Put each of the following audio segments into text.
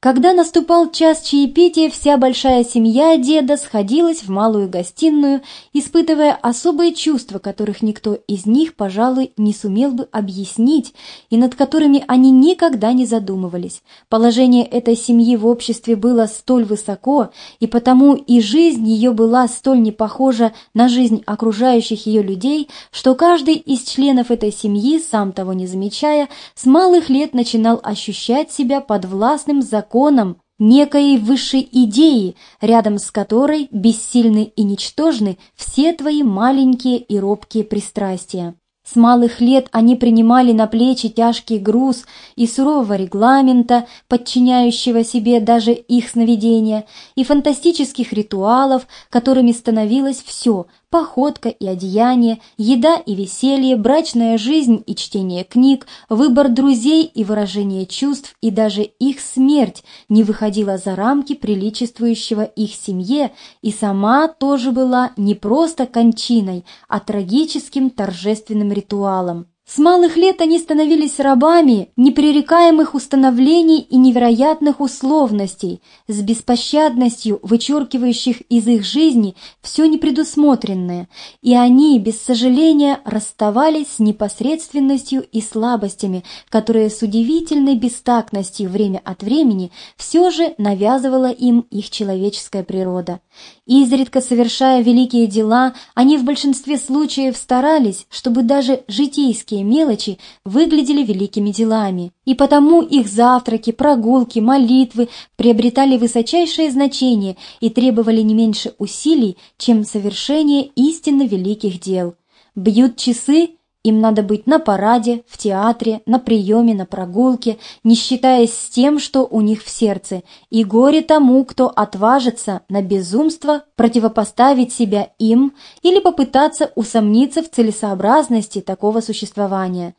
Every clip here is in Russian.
Когда наступал час чаепития, вся большая семья деда сходилась в малую гостиную, испытывая особые чувства, которых никто из них, пожалуй, не сумел бы объяснить и над которыми они никогда не задумывались. Положение этой семьи в обществе было столь высоко, и потому и жизнь ее была столь не похожа на жизнь окружающих ее людей, что каждый из членов этой семьи, сам того не замечая, с малых лет начинал ощущать себя подвластным законом законом некой высшей идеи, рядом с которой бессильны и ничтожны все твои маленькие и робкие пристрастия. С малых лет они принимали на плечи тяжкий груз и сурового регламента, подчиняющего себе даже их сновидения, и фантастических ритуалов, которыми становилось все – Походка и одеяние, еда и веселье, брачная жизнь и чтение книг, выбор друзей и выражение чувств и даже их смерть не выходила за рамки приличествующего их семье и сама тоже была не просто кончиной, а трагическим торжественным ритуалом. С малых лет они становились рабами непререкаемых установлений и невероятных условностей, с беспощадностью вычеркивающих из их жизни все непредусмотренное, и они, без сожаления, расставались с непосредственностью и слабостями, которые с удивительной бестактностью время от времени все же навязывала им их человеческая природа. Изредка совершая великие дела, они в большинстве случаев старались, чтобы даже житейские мелочи выглядели великими делами, и потому их завтраки, прогулки, молитвы приобретали высочайшее значение и требовали не меньше усилий, чем совершение истинно великих дел. Бьют часы, им надо быть на параде, в театре, на приеме, на прогулке, не считаясь с тем, что у них в сердце, и горе тому, кто отважится на безумство противопоставить себя им или попытаться усомниться в целесообразности такого существования.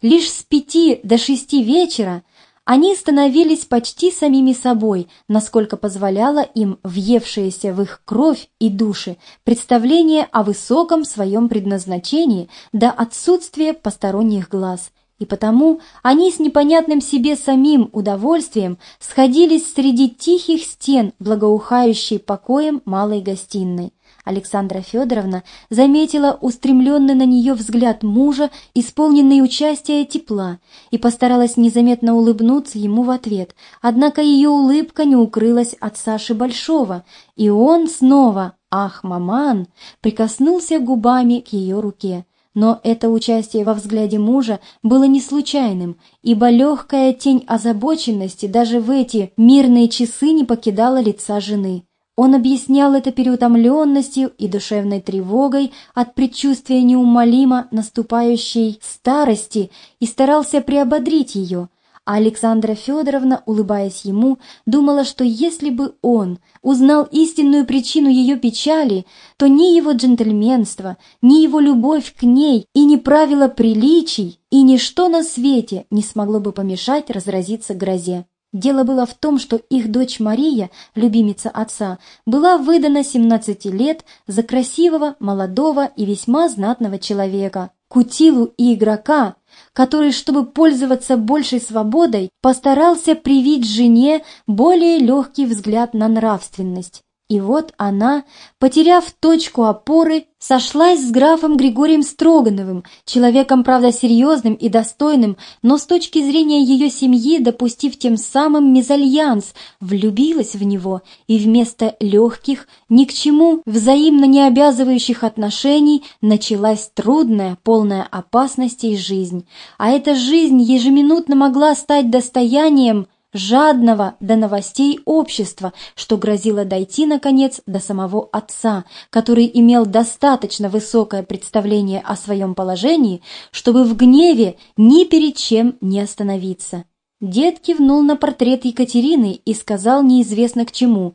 Лишь с пяти до шести вечера – они становились почти самими собой, насколько позволяло им въевшееся в их кровь и души представление о высоком своем предназначении до отсутствия посторонних глаз. И потому они с непонятным себе самим удовольствием сходились среди тихих стен, благоухающей покоем малой гостиной. Александра Федоровна заметила устремленный на нее взгляд мужа, исполненный участия тепла, и постаралась незаметно улыбнуться ему в ответ. Однако ее улыбка не укрылась от Саши Большого, и он снова, ах, маман, прикоснулся губами к ее руке. Но это участие во взгляде мужа было не случайным, ибо легкая тень озабоченности даже в эти мирные часы не покидала лица жены. Он объяснял это переутомленностью и душевной тревогой от предчувствия неумолимо наступающей старости и старался приободрить ее, а Александра Федоровна, улыбаясь ему, думала, что если бы он узнал истинную причину ее печали, то ни его джентльменство, ни его любовь к ней и ни правила приличий, и ничто на свете не смогло бы помешать разразиться грозе. Дело было в том, что их дочь Мария, любимица отца, была выдана 17 лет за красивого, молодого и весьма знатного человека, кутилу и игрока, который, чтобы пользоваться большей свободой, постарался привить жене более легкий взгляд на нравственность. И вот она, потеряв точку опоры, сошлась с графом Григорием Строгановым, человеком, правда, серьезным и достойным, но с точки зрения ее семьи, допустив тем самым мезальянс, влюбилась в него и вместо легких, ни к чему взаимно не обязывающих отношений началась трудная, полная опасностей жизнь. А эта жизнь ежеминутно могла стать достоянием жадного до новостей общества, что грозило дойти, наконец, до самого отца, который имел достаточно высокое представление о своем положении, чтобы в гневе ни перед чем не остановиться. Дед кивнул на портрет Екатерины и сказал неизвестно к чему.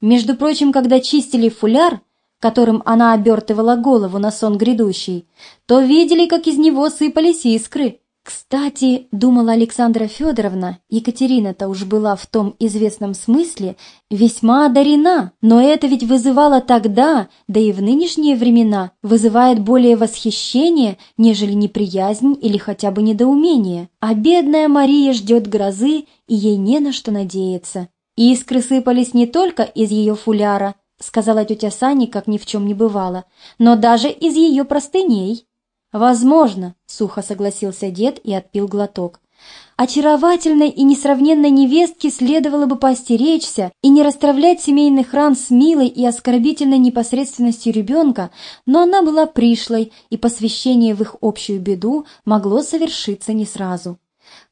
Между прочим, когда чистили фуляр, которым она обертывала голову на сон грядущий, то видели, как из него сыпались искры. Кстати, думала Александра Федоровна, Екатерина-то уж была в том известном смысле весьма одарена, но это ведь вызывало тогда, да и в нынешние времена, вызывает более восхищение, нежели неприязнь или хотя бы недоумение. А бедная Мария ждет грозы, и ей не на что надеяться. Искры сыпались не только из ее фуляра, сказала тетя Сани, как ни в чем не бывало, но даже из ее простыней. «Возможно», — сухо согласился дед и отпил глоток. Очаровательной и несравненной невестке следовало бы постеречься и не расстравлять семейных ран с милой и оскорбительной непосредственностью ребенка, но она была пришлой, и посвящение в их общую беду могло совершиться не сразу.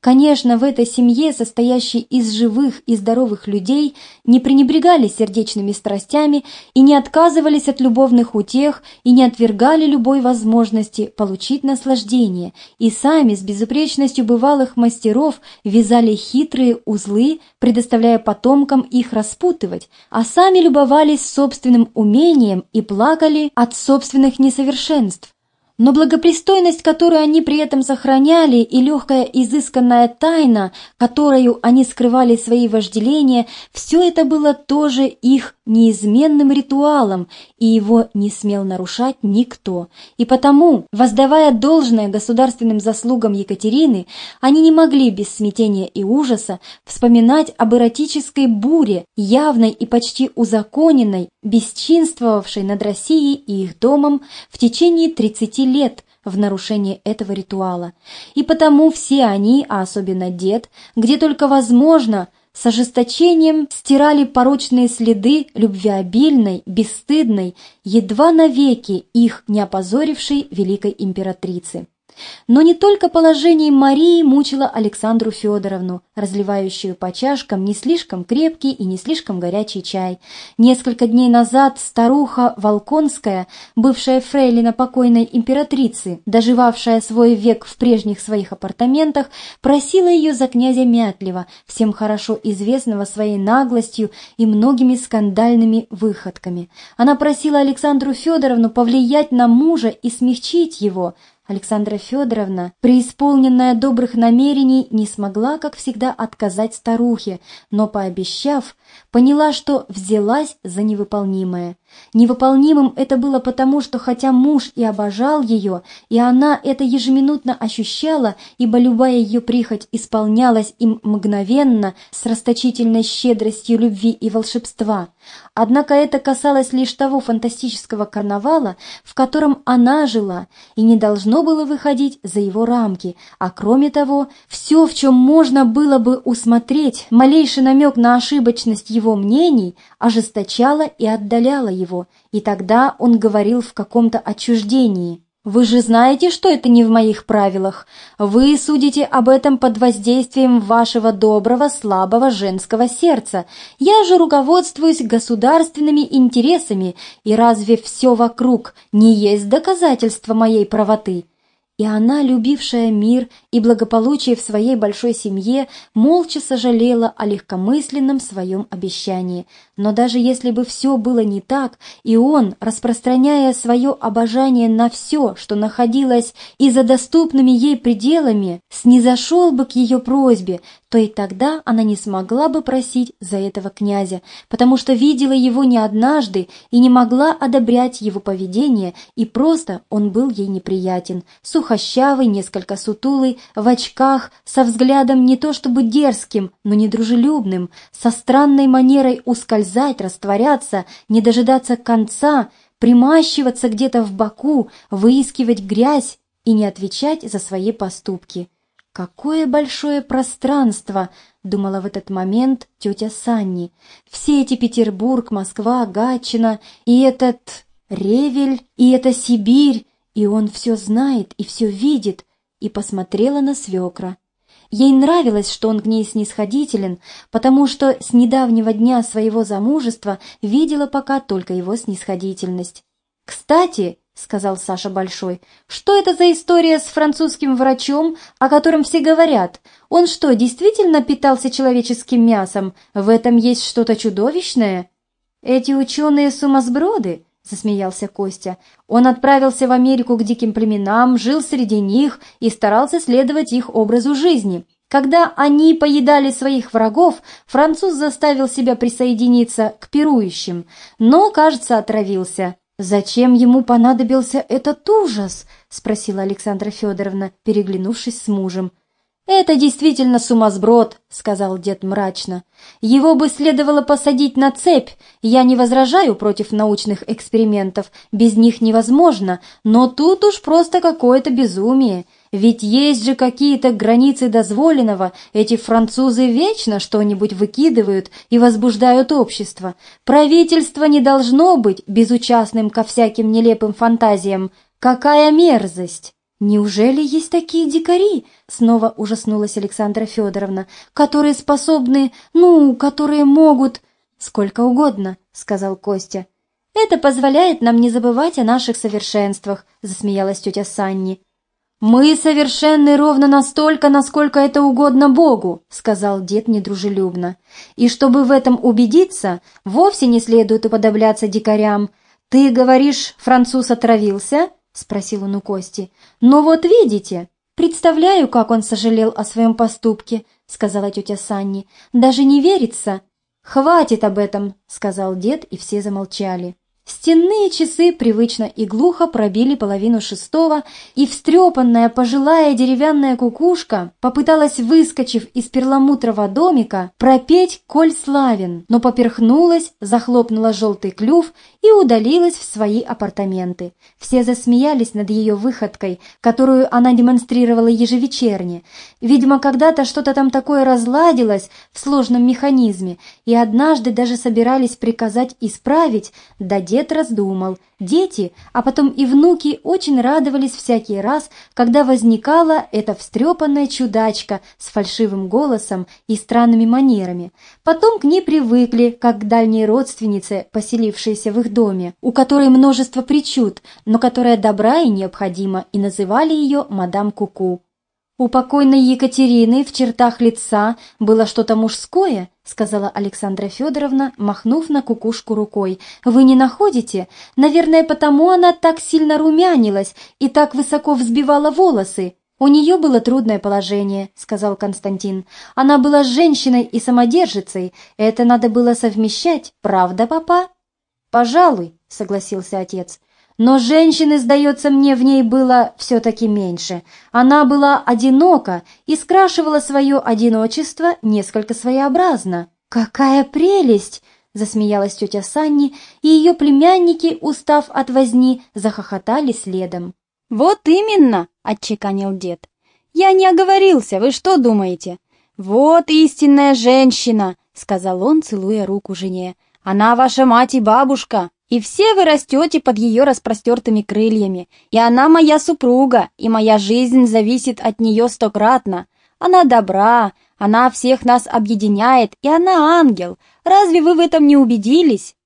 Конечно, в этой семье, состоящей из живых и здоровых людей, не пренебрегали сердечными страстями и не отказывались от любовных утех и не отвергали любой возможности получить наслаждение, и сами с безупречностью бывалых мастеров вязали хитрые узлы, предоставляя потомкам их распутывать, а сами любовались собственным умением и плакали от собственных несовершенств. Но благопристойность, которую они при этом сохраняли, и легкая изысканная тайна, которую они скрывали свои вожделения, все это было тоже их неизменным ритуалом, и его не смел нарушать никто. И потому, воздавая должное государственным заслугам Екатерины, они не могли без смятения и ужаса вспоминать об эротической буре, явной и почти узаконенной, бесчинствовавшей над Россией и их домом в течение 30 лет в нарушение этого ритуала. И потому все они, а особенно дед, где только возможно, с ожесточением стирали порочные следы любвеобильной, бесстыдной, едва навеки их не опозорившей великой императрицы. Но не только положение Марии мучило Александру Федоровну, разливающую по чашкам не слишком крепкий и не слишком горячий чай. Несколько дней назад старуха Волконская, бывшая фрейлина покойной императрицы, доживавшая свой век в прежних своих апартаментах, просила ее за князя Мятлева, всем хорошо известного своей наглостью и многими скандальными выходками. Она просила Александру Федоровну повлиять на мужа и смягчить его – Александра Федоровна, преисполненная добрых намерений, не смогла, как всегда, отказать старухе, но, пообещав, поняла, что взялась за невыполнимое. Невыполнимым это было потому, что хотя муж и обожал ее, и она это ежеминутно ощущала, ибо любая ее прихоть исполнялась им мгновенно, с расточительной щедростью любви и волшебства. Однако это касалось лишь того фантастического карнавала, в котором она жила, и не должно было выходить за его рамки, а кроме того, все, в чем можно было бы усмотреть малейший намек на ошибочность его мнений, ожесточало и отдаляло его, и тогда он говорил в каком-то отчуждении. «Вы же знаете, что это не в моих правилах. Вы судите об этом под воздействием вашего доброго, слабого женского сердца. Я же руководствуюсь государственными интересами, и разве все вокруг не есть доказательство моей правоты?» И она, любившая мир и благополучие в своей большой семье, молча сожалела о легкомысленном своем обещании. Но даже если бы все было не так, и он, распространяя свое обожание на все, что находилось и за доступными ей пределами, снизошел бы к ее просьбе, то и тогда она не смогла бы просить за этого князя, потому что видела его не однажды и не могла одобрять его поведение, и просто он был ей неприятен, сухощавый, несколько сутулый, в очках, со взглядом не то чтобы дерзким, но недружелюбным, со странной манерой ускользать, растворяться, не дожидаться конца, примащиваться где-то в боку, выискивать грязь и не отвечать за свои поступки. «Какое большое пространство!» — думала в этот момент тетя Санни. «Все эти Петербург, Москва, Гатчина, и этот Ревель, и это Сибирь, и он все знает и все видит!» И посмотрела на свекра. Ей нравилось, что он к ней снисходителен, потому что с недавнего дня своего замужества видела пока только его снисходительность. «Кстати», — сказал Саша Большой. «Что это за история с французским врачом, о котором все говорят? Он что, действительно питался человеческим мясом? В этом есть что-то чудовищное?» «Эти ученые сумасброды», — засмеялся Костя. «Он отправился в Америку к диким племенам, жил среди них и старался следовать их образу жизни. Когда они поедали своих врагов, француз заставил себя присоединиться к пирующим, но, кажется, отравился. «Зачем ему понадобился этот ужас?» — спросила Александра Федоровна, переглянувшись с мужем. «Это действительно сумасброд», — сказал дед мрачно. «Его бы следовало посадить на цепь. Я не возражаю против научных экспериментов, без них невозможно, но тут уж просто какое-то безумие. Ведь есть же какие-то границы дозволенного, эти французы вечно что-нибудь выкидывают и возбуждают общество. Правительство не должно быть безучастным ко всяким нелепым фантазиям. Какая мерзость!» «Неужели есть такие дикари?» — снова ужаснулась Александра Федоровна. «Которые способны, ну, которые могут...» «Сколько угодно», — сказал Костя. «Это позволяет нам не забывать о наших совершенствах», — засмеялась тетя Санни. «Мы совершенны ровно настолько, насколько это угодно Богу», — сказал дед недружелюбно. «И чтобы в этом убедиться, вовсе не следует уподобляться дикарям. Ты говоришь, француз отравился?» — спросил он у Кости. «Но вот видите, представляю, как он сожалел о своем поступке», — сказала тетя Санни. «Даже не верится». «Хватит об этом», — сказал дед, и все замолчали. Стенные часы привычно и глухо пробили половину шестого, и встрепанная пожилая деревянная кукушка попыталась, выскочив из перламутрового домика, пропеть «Коль славен», но поперхнулась, захлопнула желтый клюв и удалилась в свои апартаменты. Все засмеялись над ее выходкой, которую она демонстрировала ежевечерне. Видимо, когда-то что-то там такое разладилось в сложном механизме, и однажды даже собирались приказать исправить, да дед раздумал. Дети, а потом и внуки очень радовались всякий раз, когда возникала эта встрепанная чудачка с фальшивым голосом и странными манерами. Потом к ней привыкли, как к дальней родственнице, поселившейся в их доме, у которой множество причуд, но которая добра и необходима, и называли ее мадам Куку. «У покойной Екатерины в чертах лица было что-то мужское», сказала Александра Федоровна, махнув на кукушку рукой. «Вы не находите? Наверное, потому она так сильно румянилась и так высоко взбивала волосы». «У нее было трудное положение», — сказал Константин. «Она была женщиной и самодержицей. Это надо было совмещать, правда, папа?» «Пожалуй», — согласился отец. Но женщины, сдается мне, в ней было все-таки меньше. Она была одинока и скрашивала свое одиночество несколько своеобразно. «Какая прелесть!» — засмеялась тетя Санни, и ее племянники, устав от возни, захохотали следом. «Вот именно!» — отчеканил дед. «Я не оговорился, вы что думаете?» «Вот истинная женщина!» — сказал он, целуя руку жене. «Она ваша мать и бабушка!» И все вы растете под ее распростертыми крыльями. И она моя супруга, и моя жизнь зависит от нее стократно. Она добра, она всех нас объединяет, и она ангел. Разве вы в этом не убедились?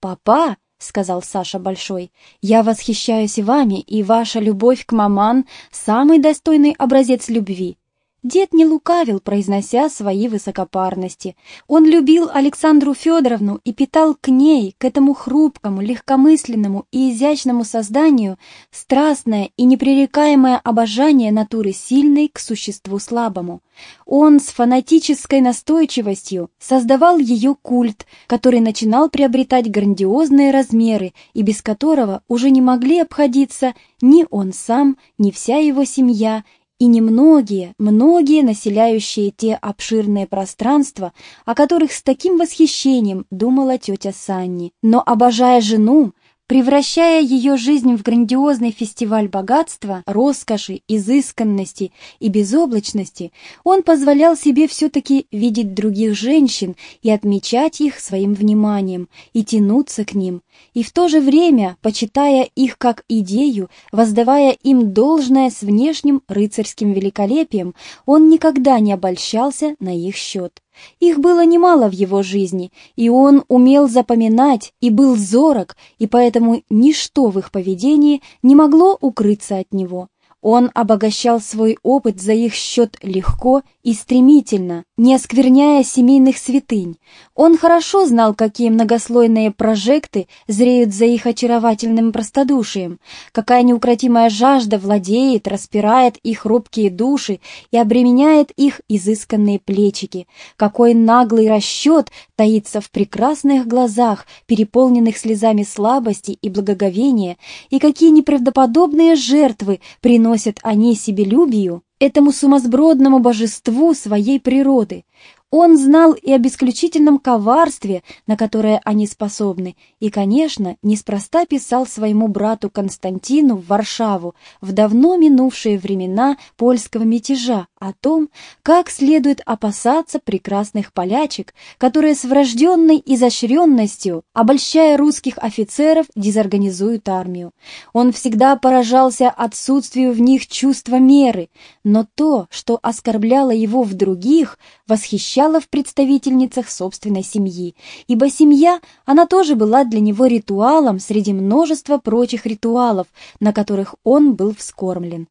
Папа, — сказал Саша Большой, — я восхищаюсь вами, и ваша любовь к маман — самый достойный образец любви. Дед не лукавил, произнося свои высокопарности. Он любил Александру Федоровну и питал к ней, к этому хрупкому, легкомысленному и изящному созданию, страстное и непререкаемое обожание натуры сильной к существу слабому. Он с фанатической настойчивостью создавал ее культ, который начинал приобретать грандиозные размеры и без которого уже не могли обходиться ни он сам, ни вся его семья, и немногие, многие населяющие те обширные пространства, о которых с таким восхищением думала тетя Санни. Но, обожая жену, превращая ее жизнь в грандиозный фестиваль богатства, роскоши, изысканности и безоблачности, он позволял себе все-таки видеть других женщин и отмечать их своим вниманием, и тянуться к ним, и в то же время, почитая их как идею, воздавая им должное с внешним рыцарским великолепием, он никогда не обольщался на их счет. Их было немало в его жизни, и он умел запоминать и был зорок, и поэтому ничто в их поведении не могло укрыться от него. Он обогащал свой опыт за их счет легко и стремительно, не оскверняя семейных святынь. Он хорошо знал, какие многослойные прожекты зреют за их очаровательным простодушием, какая неукротимая жажда владеет, распирает их робкие души и обременяет их изысканные плечики, какой наглый расчет таится в прекрасных глазах, переполненных слезами слабости и благоговения, и какие неправдоподобные жертвы приносят они себелюбию, этому сумасбродному божеству своей природы. Он знал и об исключительном коварстве, на которое они способны, и, конечно, неспроста писал своему брату Константину в Варшаву в давно минувшие времена польского мятежа о том, как следует опасаться прекрасных полячек, которые с врожденной изощренностью, обольщая русских офицеров, дезорганизуют армию. Он всегда поражался отсутствию в них чувства меры, но то, что оскорбляло его в других, восхищало в представительницах собственной семьи, ибо семья, она тоже была для него ритуалом среди множества прочих ритуалов, на которых он был вскормлен.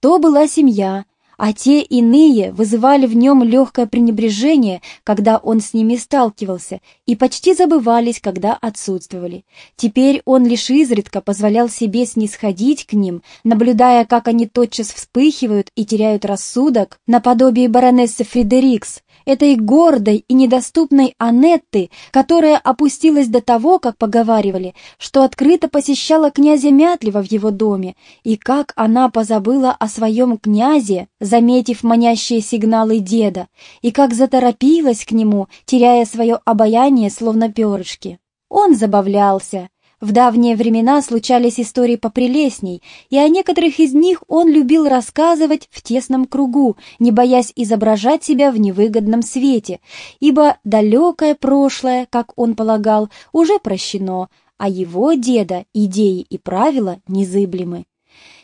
То была семья, а те иные вызывали в нем легкое пренебрежение, когда он с ними сталкивался, и почти забывались, когда отсутствовали. Теперь он лишь изредка позволял себе снисходить к ним, наблюдая, как они тотчас вспыхивают и теряют рассудок, наподобие баронессы Фредерикс, этой гордой и недоступной Анетты, которая опустилась до того, как поговаривали, что открыто посещала князя Мятлева в его доме, и как она позабыла о своем князе, заметив манящие сигналы деда, и как заторопилась к нему, теряя свое обаяние, словно перышки. Он забавлялся, в давние времена случались истории попрелестней, и о некоторых из них он любил рассказывать в тесном кругу, не боясь изображать себя в невыгодном свете, ибо далекое прошлое, как он полагал, уже прощено, а его деда идеи и правила незыблемы.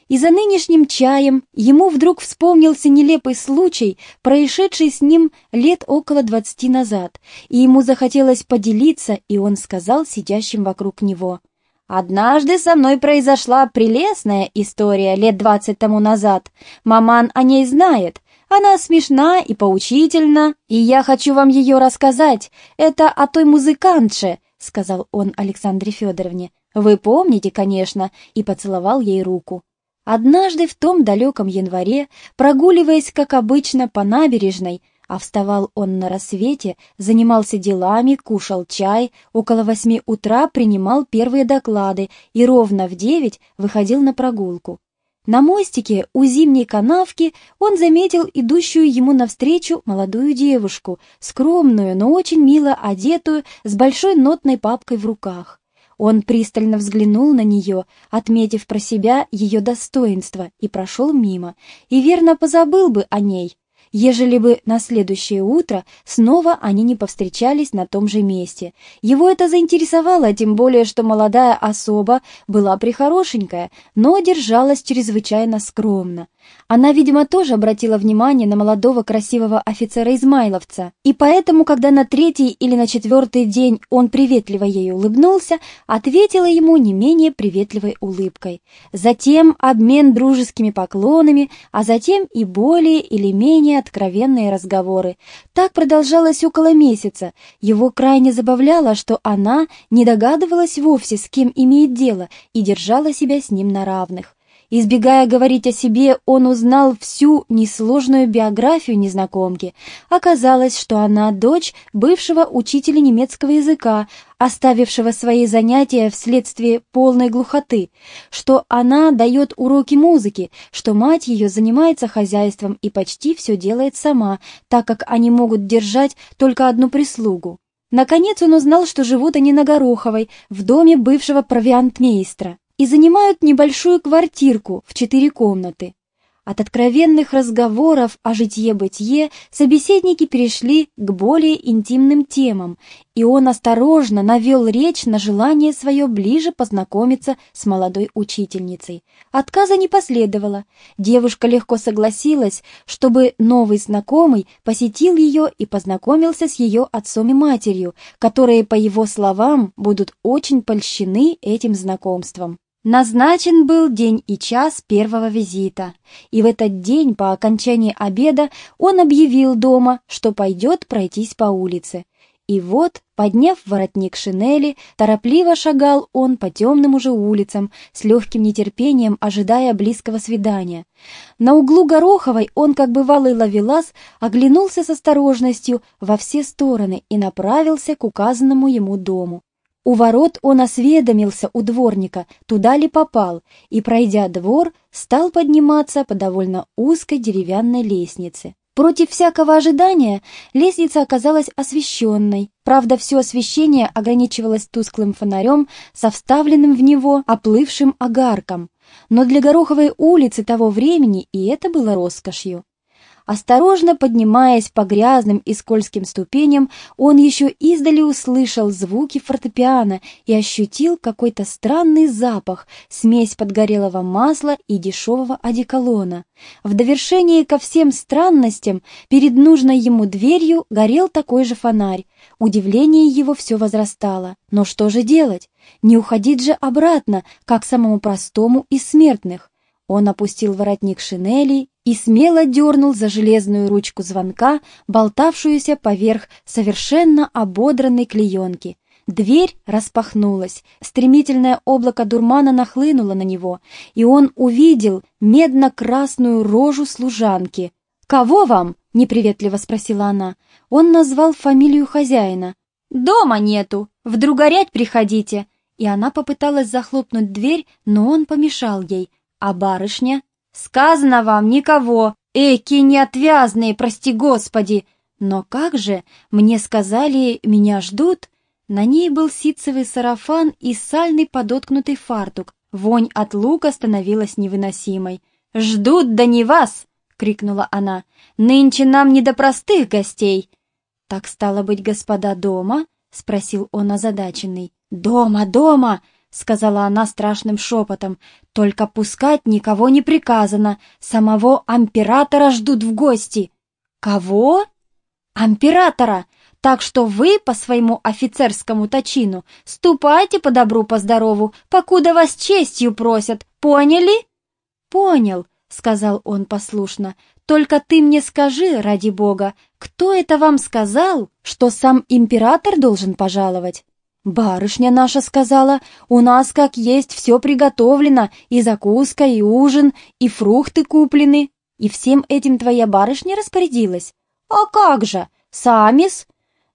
И за нынешним чаем ему вдруг вспомнился нелепый случай, происшедший с ним лет около двадцати назад, и ему захотелось поделиться, и он сказал сидящим вокруг него — Однажды со мной произошла прелестная история лет двадцать тому назад. Маман о ней знает. Она смешна и поучительна, и я хочу вам ее рассказать. Это о той музыкантше, — сказал он Александре Федоровне. Вы помните, конечно, и поцеловал ей руку. Однажды в том далеком январе, прогуливаясь, как обычно, по набережной, а вставал он на рассвете, занимался делами, кушал чай, около восьми утра принимал первые доклады и ровно в девять выходил на прогулку. На мостике у зимней канавки он заметил идущую ему навстречу молодую девушку, скромную, но очень мило одетую, с большой нотной папкой в руках. Он пристально взглянул на нее, отметив про себя ее достоинство, и прошел мимо, и верно позабыл бы о ней, ежели бы на следующее утро снова они не повстречались на том же месте. Его это заинтересовало, тем более, что молодая особа была прихорошенькая, но держалась чрезвычайно скромно. Она, видимо, тоже обратила внимание на молодого красивого офицера-измайловца, и поэтому, когда на третий или на четвертый день он приветливо ей улыбнулся, ответила ему не менее приветливой улыбкой. Затем обмен дружескими поклонами, а затем и более или менее откровенные разговоры. Так продолжалось около месяца. Его крайне забавляло, что она не догадывалась вовсе, с кем имеет дело, и держала себя с ним на равных. Избегая говорить о себе, он узнал всю несложную биографию незнакомки. Оказалось, что она дочь бывшего учителя немецкого языка, оставившего свои занятия вследствие полной глухоты, что она дает уроки музыки, что мать ее занимается хозяйством и почти все делает сама, так как они могут держать только одну прислугу. Наконец он узнал, что живут они на Гороховой, в доме бывшего провиантмейстра и занимают небольшую квартирку в четыре комнаты. От откровенных разговоров о житье-бытие собеседники перешли к более интимным темам, и он осторожно навел речь на желание свое ближе познакомиться с молодой учительницей. Отказа не последовало. Девушка легко согласилась, чтобы новый знакомый посетил ее и познакомился с ее отцом и матерью, которые, по его словам, будут очень польщены этим знакомством. Назначен был день и час первого визита, и в этот день по окончании обеда он объявил дома, что пойдет пройтись по улице. И вот, подняв воротник шинели, торопливо шагал он по темным уже улицам, с легким нетерпением ожидая близкого свидания. На углу Гороховой он, как бывалый ловелас, оглянулся с осторожностью во все стороны и направился к указанному ему дому. У ворот он осведомился у дворника, туда ли попал, и, пройдя двор, стал подниматься по довольно узкой деревянной лестнице. Против всякого ожидания лестница оказалась освещенной. Правда, все освещение ограничивалось тусклым фонарем со вставленным в него оплывшим огарком. Но для Гороховой улицы того времени и это было роскошью. Осторожно поднимаясь по грязным и скользким ступеням, он еще издали услышал звуки фортепиано и ощутил какой-то странный запах, смесь подгорелого масла и дешевого одеколона. В довершение ко всем странностям перед нужной ему дверью горел такой же фонарь. Удивление его все возрастало. Но что же делать? Не уходить же обратно, как самому простому из смертных. Он опустил воротник шинели и смело дернул за железную ручку звонка, болтавшуюся поверх совершенно ободранной клеенки. Дверь распахнулась, стремительное облако дурмана нахлынуло на него, и он увидел медно-красную рожу служанки. «Кого вам?» — неприветливо спросила она. Он назвал фамилию хозяина. «Дома нету, вдруг горять приходите!» И она попыталась захлопнуть дверь, но он помешал ей. «А барышня?» «Сказано вам, никого! Эки неотвязные, прости господи!» «Но как же? Мне сказали, меня ждут?» На ней был ситцевый сарафан и сальный подоткнутый фартук. Вонь от лука становилась невыносимой. «Ждут да не вас!» — крикнула она. «Нынче нам не до простых гостей!» «Так стало быть, господа дома?» — спросил он озадаченный. «Дома, дома!» — сказала она страшным шепотом. «Только пускать никого не приказано. Самого императора ждут в гости». «Кого?» «Императора! Так что вы по своему офицерскому точину ступайте по добру, по здорову, покуда вас честью просят. Поняли?» «Понял», — сказал он послушно. «Только ты мне скажи, ради бога, кто это вам сказал, что сам император должен пожаловать?» «Барышня наша сказала, у нас как есть все приготовлено, и закуска, и ужин, и фрукты куплены. И всем этим твоя барышня распорядилась? А как же, самис?»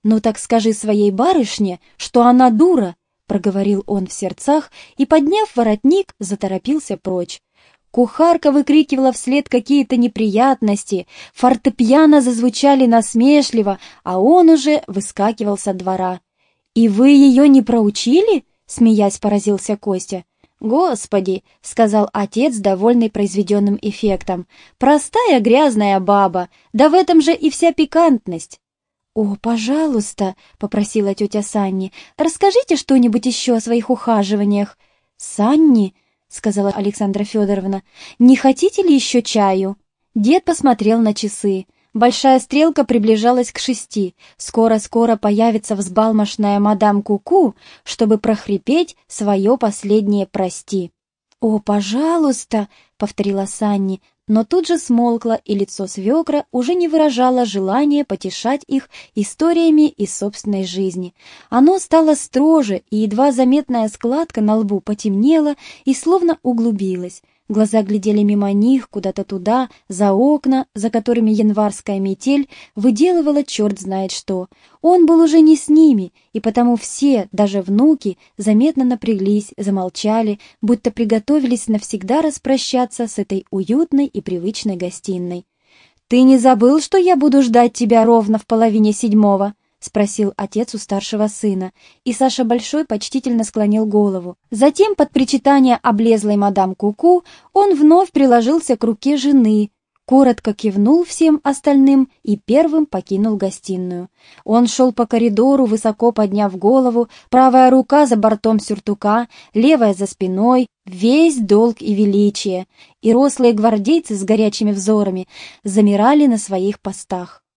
«Ну так скажи своей барышне, что она дура», — проговорил он в сердцах и, подняв воротник, заторопился прочь. Кухарка выкрикивала вслед какие-то неприятности, фортепиано зазвучали насмешливо, а он уже выскакивал со двора. «И вы ее не проучили?» — смеясь поразился Костя. «Господи!» — сказал отец, довольный произведенным эффектом. «Простая грязная баба! Да в этом же и вся пикантность!» «О, пожалуйста!» — попросила тетя Санни. «Расскажите что-нибудь еще о своих ухаживаниях». «Санни!» — сказала Александра Федоровна. «Не хотите ли еще чаю?» Дед посмотрел на часы. Большая стрелка приближалась к шести. Скоро-скоро появится взбалмошная мадам Куку, -ку, чтобы прохрипеть свое последнее «прости». «О, пожалуйста!» — повторила Санни, но тут же смолкла, и лицо свекра уже не выражало желания потешать их историями из собственной жизни. Оно стало строже, и едва заметная складка на лбу потемнела и словно углубилась. Глаза глядели мимо них, куда-то туда, за окна, за которыми январская метель выделывала черт знает что. Он был уже не с ними, и потому все, даже внуки, заметно напряглись, замолчали, будто приготовились навсегда распрощаться с этой уютной и привычной гостиной. «Ты не забыл, что я буду ждать тебя ровно в половине седьмого?» — спросил отец у старшего сына, и Саша Большой почтительно склонил голову. Затем, под причитание облезлой мадам Куку, -ку, он вновь приложился к руке жены, коротко кивнул всем остальным и первым покинул гостиную. Он шел по коридору, высоко подняв голову, правая рука за бортом сюртука, левая за спиной, весь долг и величие, и рослые гвардейцы с горячими взорами замирали на своих постах.